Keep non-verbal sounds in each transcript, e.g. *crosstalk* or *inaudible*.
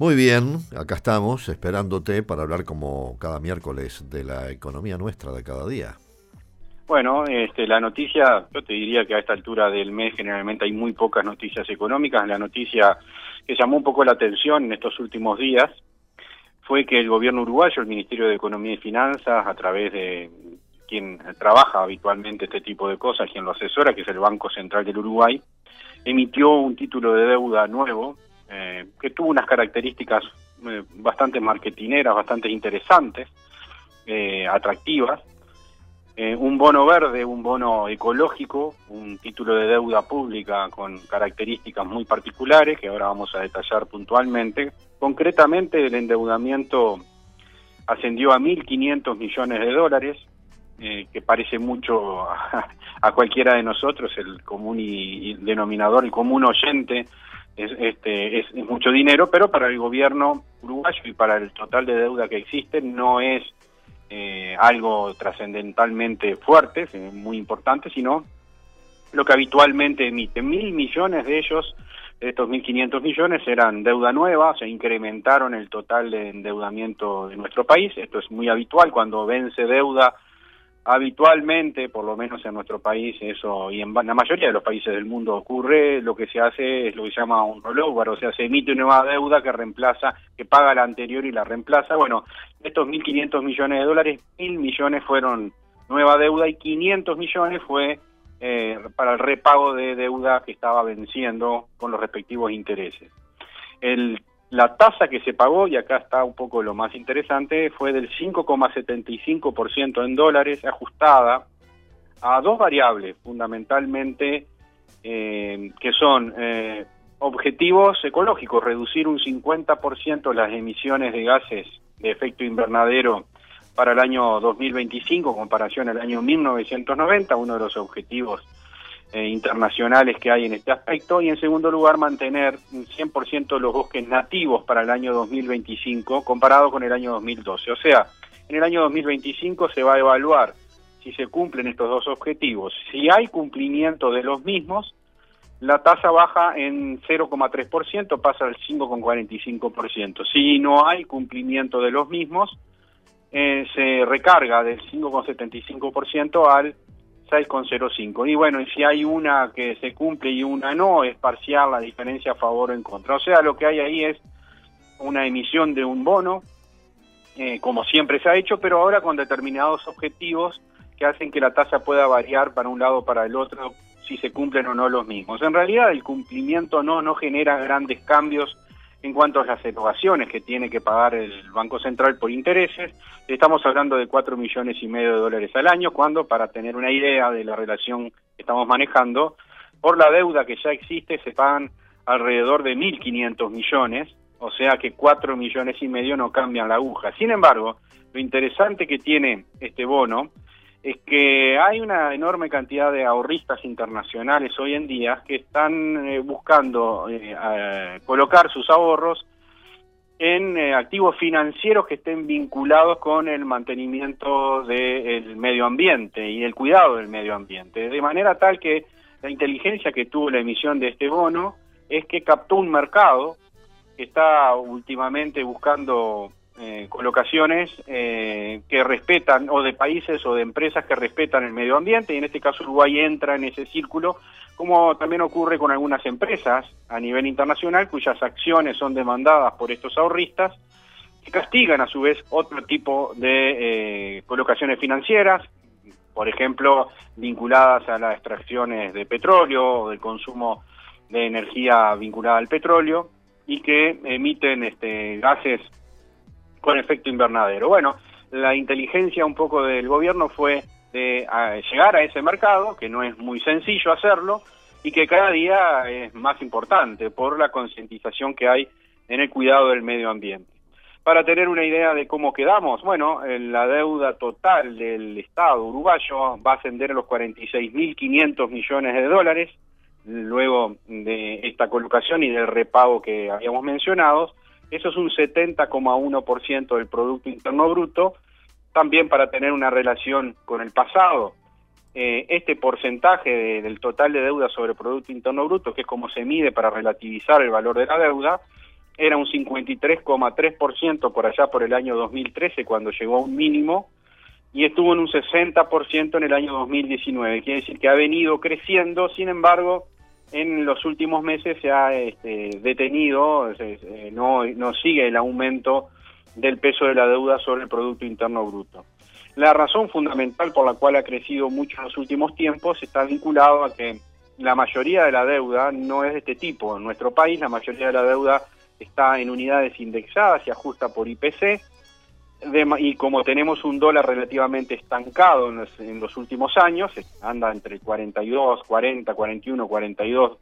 Muy bien, acá estamos esperándote para hablar como cada miércoles de la economía nuestra de cada día. Bueno, este, la noticia, yo te diría que a esta altura del mes generalmente hay muy pocas noticias económicas. La noticia que llamó un poco la atención en estos últimos días fue que el gobierno uruguayo, el Ministerio de Economía y Finanzas, a través de quien trabaja habitualmente este tipo de cosas, quien lo asesora, que es el Banco Central del Uruguay, emitió un título de deuda nuevo eh, que tuvo unas características eh, bastante marketineras, bastante interesantes, eh, atractivas. un bono verde, un bono ecológico, un título de deuda pública con características muy particulares que ahora vamos a detallar puntualmente. Concretamente, el endeudamiento ascendió a 1.500 millones de dólares, que parece mucho *laughs* a, cualquiera de nosotros, el común y, denominador, el común oyente es, este, es, mucho dinero, pero para el gobierno uruguayo y para el total de deuda que existe no es eh, algo trascendentalmente fuerte, muy importante, sino lo que habitualmente emite. Mil millones de ellos, de estos 1.500 millones, eran deuda nueva, se incrementaron el total de endeudamiento de nuestro país. Esto es muy habitual cuando vence deuda habitualmente, por lo menos en nuestro país, eso y en la mayoría de los países del mundo ocurre, lo que se hace es lo que se llama un rollover, o sea, se emite una nueva deuda que reemplaza, que paga la anterior y la reemplaza. Bueno, estos 1.500 millones de dólares, 1.000 millones fueron nueva deuda y 500 millones fue eh, para el repago de deuda que estaba venciendo con los respectivos intereses. El la tasa que se pagó, y acá está un poco lo más interesante, fue del 5,75% en dólares, ajustada a dos variables, fundamentalmente, eh, que son eh, objetivos ecológicos, reducir un 50% las emisiones de gases de efecto invernadero para el año 2025 en comparación al año 1990, uno de los objetivos eh, internacionales que hay en este aspecto y en segundo lugar mantener 100% los bosques nativos para el año 2025 comparado con el año 2012. O sea, en el año 2025 se va a evaluar si se cumplen estos dos objetivos. Si hay cumplimiento de los mismos, la tasa baja en 0,3%, pasa al 5,45%. Si no hay cumplimiento de los mismos, eh, se recarga del 5,75% al 6,05. Y bueno, y si hay una que se cumple y una no, es parcial la diferencia a favor o en contra. O sea, lo que hay ahí es una emisión de un bono, eh, como siempre se ha hecho, pero ahora con determinados objetivos que hacen que la tasa pueda variar para un lado o para el otro, si se cumplen o no los mismos. En realidad el cumplimiento no, no genera grandes cambios en cuanto a las erogaciones que tiene que pagar el Banco Central por intereses, estamos hablando de 4 millones y medio de dólares al año, cuando, para tener una idea de la relación que estamos manejando, por la deuda que ya existe se pagan alrededor de 1.500 millones, o sea que 4 millones y medio no cambian la aguja. Sin embargo, lo interesante que tiene este bono es que hay una enorme cantidad de ahorristas internacionales hoy en día que están eh, buscando eh, colocar sus ahorros en eh, activos financieros que estén vinculados con el mantenimiento del medio ambiente y el cuidado del medio ambiente, de manera tal que la inteligencia que tuvo la emisión de este bono es que captó un mercado que está últimamente buscando eh, colocaciones eh, que respetan, o de países o de empresas que respetan el medio ambiente, y en este caso Uruguay entra en ese círculo, como también ocurre con algunas empresas a nivel internacional cuyas acciones son demandadas por estos ahorristas, que castigan a su vez otro tipo de eh, colocaciones financieras, por ejemplo, vinculadas a las extracciones de petróleo o del consumo de energía vinculada al petróleo y que emiten este, gases con efecto invernadero. Bueno, la inteligencia un poco del gobierno fue de llegar a ese mercado, que no es muy sencillo hacerlo, y que cada día es más importante por la concientización que hay en el cuidado del medio ambiente. Para tener una idea de cómo quedamos, bueno, la deuda total del Estado uruguayo va a ascender a los 46.500 millones de dólares, luego de esta colocación y del repago que habíamos mencionado. Eso es un 70,1% del Producto Interno Bruto. También para tener una relación con el pasado, eh, este porcentaje del total de deuda sobre Producto Interno Bruto, que es como se mide para relativizar el valor de la deuda, era un 53,3% por allá por el año 2013 cuando llegó a un mínimo y estuvo en un 60% en el año 2019. Quiere decir que ha venido creciendo, sin embargo, en los últimos meses se ha este, detenido, no, no sigue el aumento del peso de la deuda sobre el Producto Interno Bruto. La razón fundamental por la cual ha crecido mucho en los últimos tiempos está vinculado a que la mayoría de la deuda no es de este tipo. En nuestro país la mayoría de la deuda está en unidades indexadas, se ajusta por IPC, y como tenemos un dólar relativamente estancado en los, últimos años, anda entre 42, 40, 41, 42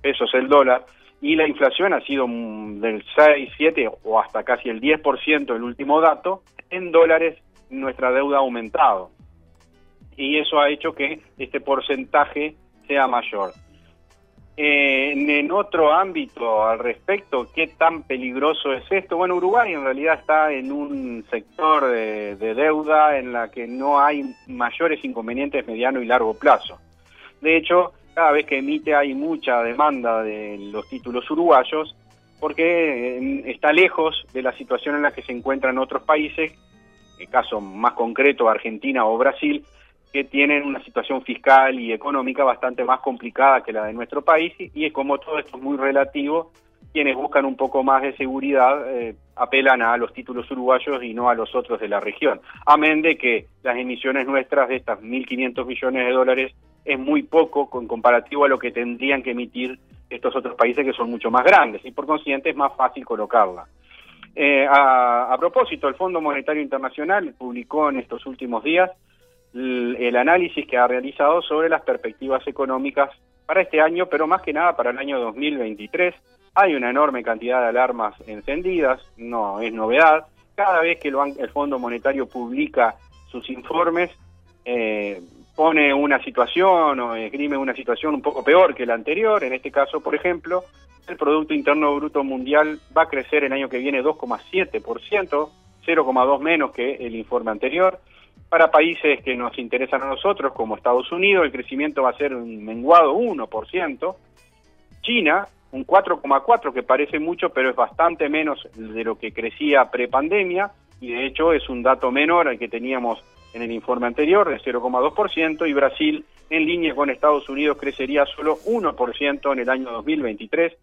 pesos el dólar, y la inflación ha sido del 6, 7 o hasta casi el 10% el último dato, en dólares nuestra deuda ha aumentado. Y eso ha hecho que este porcentaje sea mayor. En otro ámbito al respecto, ¿qué tan peligroso es esto? Bueno, Uruguay en realidad está en un sector de, deuda en la que no hay mayores inconvenientes mediano y largo plazo. De hecho, cada vez que emite hay mucha demanda de los títulos uruguayos porque eh, está lejos de la situación en la que se encuentran otros países, el caso más concreto Argentina o Brasil, que tienen una situación fiscal y económica bastante más complicada que la de nuestro país y, es como todo esto es muy relativo, quienes buscan un poco más de seguridad eh, apelan a los títulos uruguayos y no a los otros de la región. Amén de que las emisiones nuestras de estas 1.500 millones de dólares es muy poco con comparativo a lo que tendrían que emitir estos otros países que son mucho más grandes y por consiguiente es más fácil colocarla. Eh, a, a propósito, el Fondo Monetario Internacional publicó en estos últimos días el análisis que ha realizado sobre las perspectivas económicas para este año, pero más que nada para el año 2023. Hay una enorme cantidad de alarmas encendidas, no es novedad. Cada vez que el, Fondo Monetario publica sus informes, eh, pone una situación o esgrime una situación un poco peor que la anterior. En este caso, por ejemplo, el Producto Interno Bruto Mundial va a crecer el año que viene 2,7%, 0,2 menos que el informe anterior. Para países que nos interesan a nosotros, como Estados Unidos, el crecimiento va a ser un menguado 1%. China, un 4,4%, que parece mucho, pero es bastante menos de lo que crecía prepandemia, y de hecho es un dato menor al que teníamos en el informe anterior, de 0,2%, y Brasil, en línea con Estados Unidos, crecería solo 1% en el año 2023,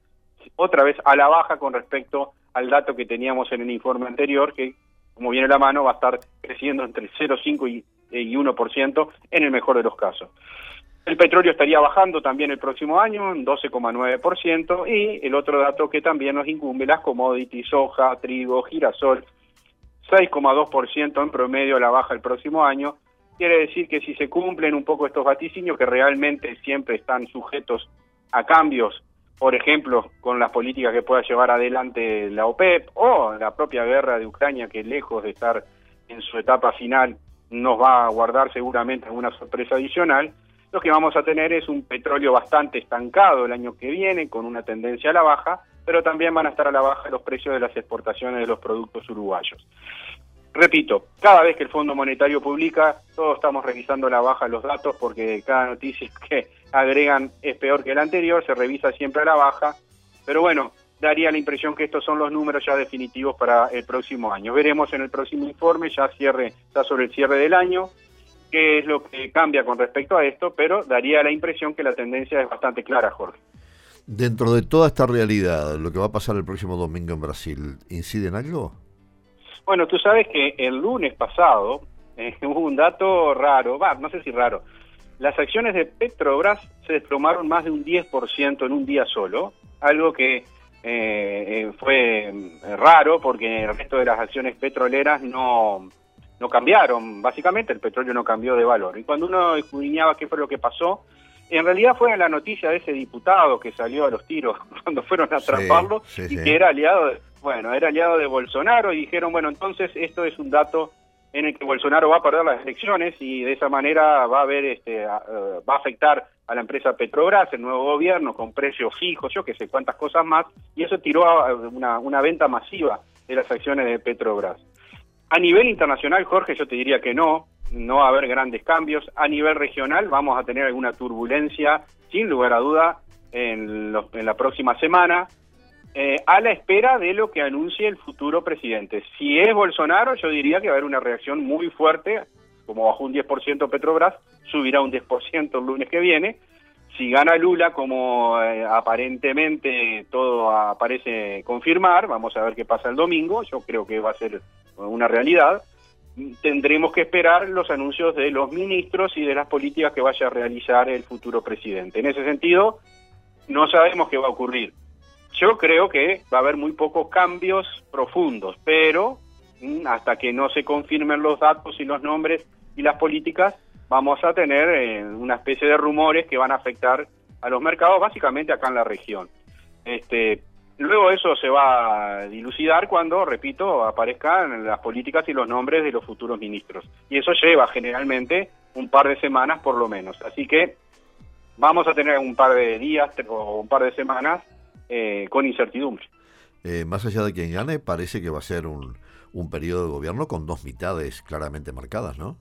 otra vez a la baja con respecto al dato que teníamos en el informe anterior, que como viene la mano, va a estar creciendo entre 0,5 y, y 1% en el mejor de los casos. El petróleo estaría bajando también el próximo año en 12,9% y el otro dato que también nos incumbe, las commodities, soja, trigo, girasol, 6,2% en promedio la baja el próximo año. Quiere decir que si se cumplen un poco estos vaticinios que realmente siempre están sujetos a cambios por ejemplo, con las políticas que pueda llevar adelante la OPEP o la propia guerra de Ucrania, que lejos de estar en su etapa final, nos va a guardar seguramente alguna sorpresa adicional, lo que vamos a tener es un petróleo bastante estancado el año que viene, con una tendencia a la baja, pero también van a estar a la baja los precios de las exportaciones de los productos uruguayos. Repito, cada vez que el Fondo Monetario publica, todos estamos revisando la baja los datos porque cada noticia que agregan es peor que la anterior, se revisa siempre a la baja, pero bueno, daría la impresión que estos son los números ya definitivos para el próximo año. Veremos en el próximo informe, ya cierre, ya sobre el cierre del año, qué es lo que cambia con respecto a esto, pero daría la impresión que la tendencia es bastante clara, Jorge. Dentro de toda esta realidad, lo que va a pasar el próximo domingo en Brasil, ¿incide en algo? Bueno, tú sabes que el lunes pasado eh, *laughs* hubo un dato raro, no sé si raro. Las acciones de Petrobras se desplomaron más de un 10% en un día solo, algo que eh, eh, fue raro porque el resto de las acciones petroleras no, no cambiaron, básicamente el petróleo no cambió de valor. Y cuando uno escudriñaba qué fue lo que pasó, en realidad fue la noticia de ese diputado que salió a los tiros *laughs* cuando fueron a atraparlo y que era aliado de bueno, era aliado de Bolsonaro y dijeron, bueno, entonces esto es un dato en el que Bolsonaro va a perder las elecciones y de esa manera va a haber este eh, va a afectar a la empresa Petrobras, el nuevo gobierno con precios fijos, yo que sé cuántas cosas más, y eso tiró a una, venta masiva de las acciones de Petrobras. A nivel internacional, Jorge, yo te diría que no, no va a haber grandes cambios. A nivel regional vamos a tener alguna turbulencia, sin lugar a duda, en, en la próxima semana. Eh, a la espera de lo que anuncie el futuro presidente. Si es Bolsonaro, yo diría que va a haber una reacción muy fuerte, como bajó un 10% Petrobras, subirá un 10% el lunes que viene. Si gana Lula, como eh, aparentemente todo parece confirmar, vamos a ver qué pasa el domingo, yo creo que va a ser una realidad, tendremos que esperar los anuncios de los ministros y de las políticas que vaya a realizar el futuro presidente. En ese sentido, no sabemos qué va a ocurrir yo creo que va a haber muy pocos cambios profundos, pero mm, hasta que no se confirmen los datos y los nombres y las políticas, vamos a tener eh, una especie de rumores que van a afectar a los mercados, básicamente acá en la región. Este, luego eso se va a dilucidar cuando, repito, aparezcan las políticas y los nombres de los futuros ministros. Y eso lleva generalmente un par de semanas por lo menos. Así que vamos a tener un par de días o un par de semanas eh, con incertidumbre. Eh, más allá de quien gane, parece que va a ser un, un periodo de gobierno con dos mitades claramente marcadas, ¿no?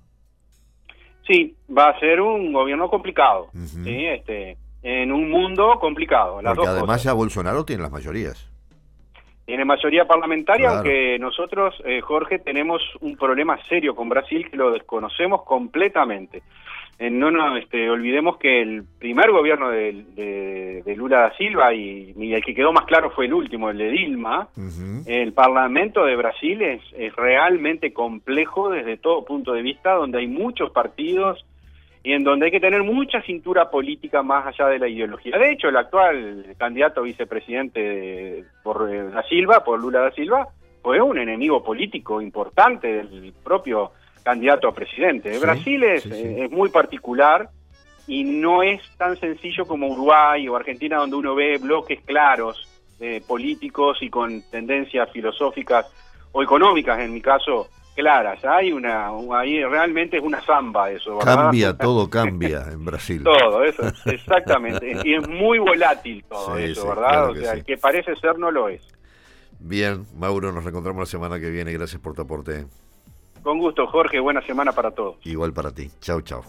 Sí, va a ser un gobierno complicado, ¿sí? este, en un mundo complicado. Porque además ya Bolsonaro tiene las mayorías. Tiene mayoría parlamentaria, aunque nosotros, eh, Jorge, tenemos un problema serio con Brasil que lo desconocemos completamente. Eh, no nos este, olvidemos que el primer gobierno de, Lula da Silva y, el que quedó más claro fue el último, el de Dilma, el Parlamento de Brasil es, realmente complejo desde todo punto de vista, donde hay muchos partidos y en donde hay que tener mucha cintura política más allá de la ideología. De hecho, el actual candidato vicepresidente por eh, da Silva, por Lula da Silva, fue un enemigo político importante del propio candidato a presidente. Brasil es, es muy particular y no es tan sencillo como Uruguay o Argentina, donde uno ve bloques claros de políticos y con tendencias filosóficas o económicas, en mi caso, claras. Hay una, ahí realmente es una zamba eso, ¿verdad? Cambia, *laughs* todo cambia en Brasil. todo, eso, *laughs* exactamente. y es muy volátil todo eso, ¿verdad? o sea, el que parece ser no lo es. Bien, Mauro, nos reencontramos la semana que viene. Gracias por tu aporte. Con gusto, Jorge. Buena semana para todos. Igual para ti. Chao, chao.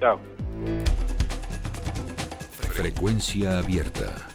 Chao. Frecuencia abierta.